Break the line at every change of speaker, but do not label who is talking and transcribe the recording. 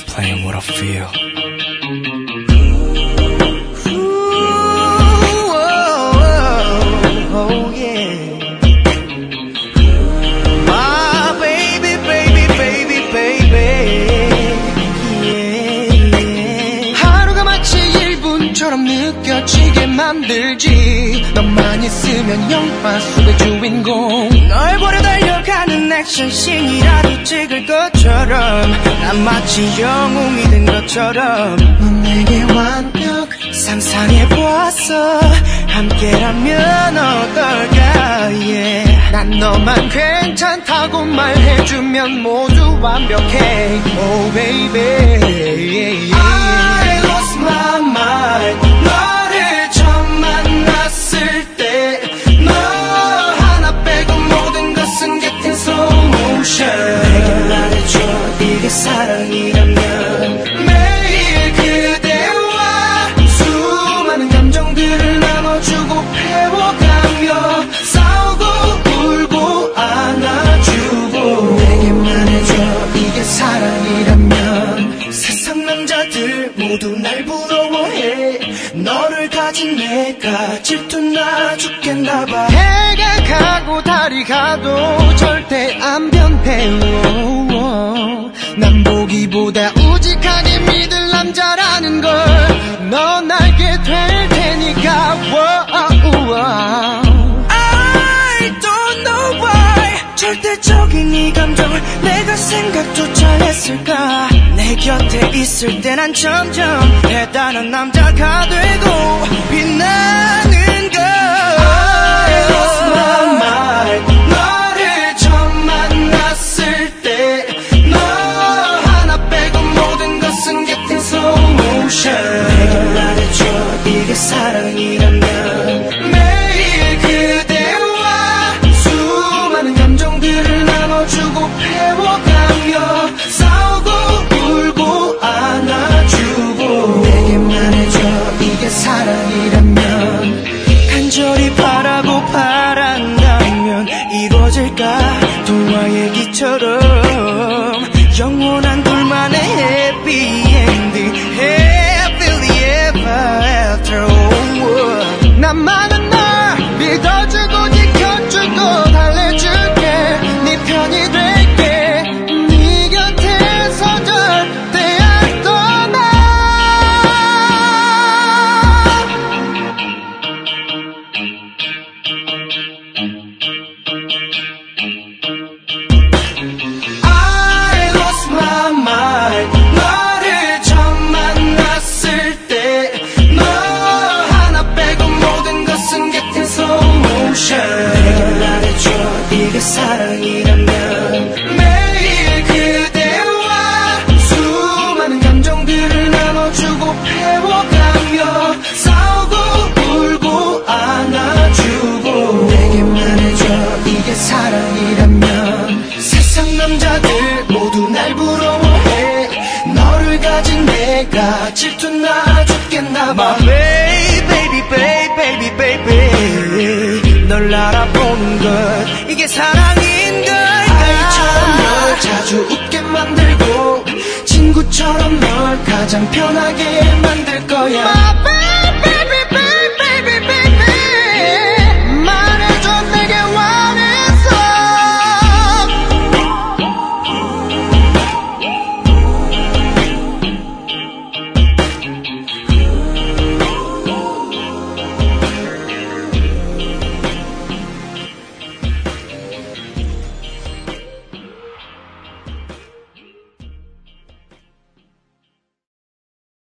explain what I feel. 만들지. 너만 있으면 영화 속의 주인공. 널 보려 달려가는 액션씬이라도 찍을 것처럼. 난 마치 영웅이 된 것처럼. 넌 내게 완벽 상상해보았어. 함께라면 어떨까, yeah. 난 너만 괜찮다고 말해주면 모두 완벽해. Oh, baby. I slow motion. 내게 말해줘, 이게 사랑이라면. 매일 그대와 수많은 감정들을 나눠주고 배워가며 싸우고 울고 안아주고 내게 말해줘 이게 사랑이라면 세상 남자들 모두 날 가진 내가 질투나 죽겠나 봐. 해가 가고 달이 가도 절대 안 변해 오, 난 보기보다 우직하게 믿을 남자라는 걸 넌 알게 될 테니까. I don't know why 절대적인 이 감정을 내가 생각조차 했을까 내 곁에 있을 때 난 점점 대단한 남자가 되고 빛나 사랑이라면 간절히 바라고 바란다면 이루어질까? 동화 얘기처럼 영원한 둘만의 해피 엔딩 Happily ever after 나만은 널 믿어주 사랑이라면 매일 그대와 수많은 감정들을 나눠주고 배워가며 싸우고 울고 안아주고 내게 말해줘 이게 사랑이라면. 세상 남자들 모두 날 부러워해. 너를 가진 내가 질투 나 죽겠나 봐. Baby baby baby baby baby. 널 알아보는 것. 이게 널 자주 웃게 만들고 친구처럼 널 가장 편하게 만들 거야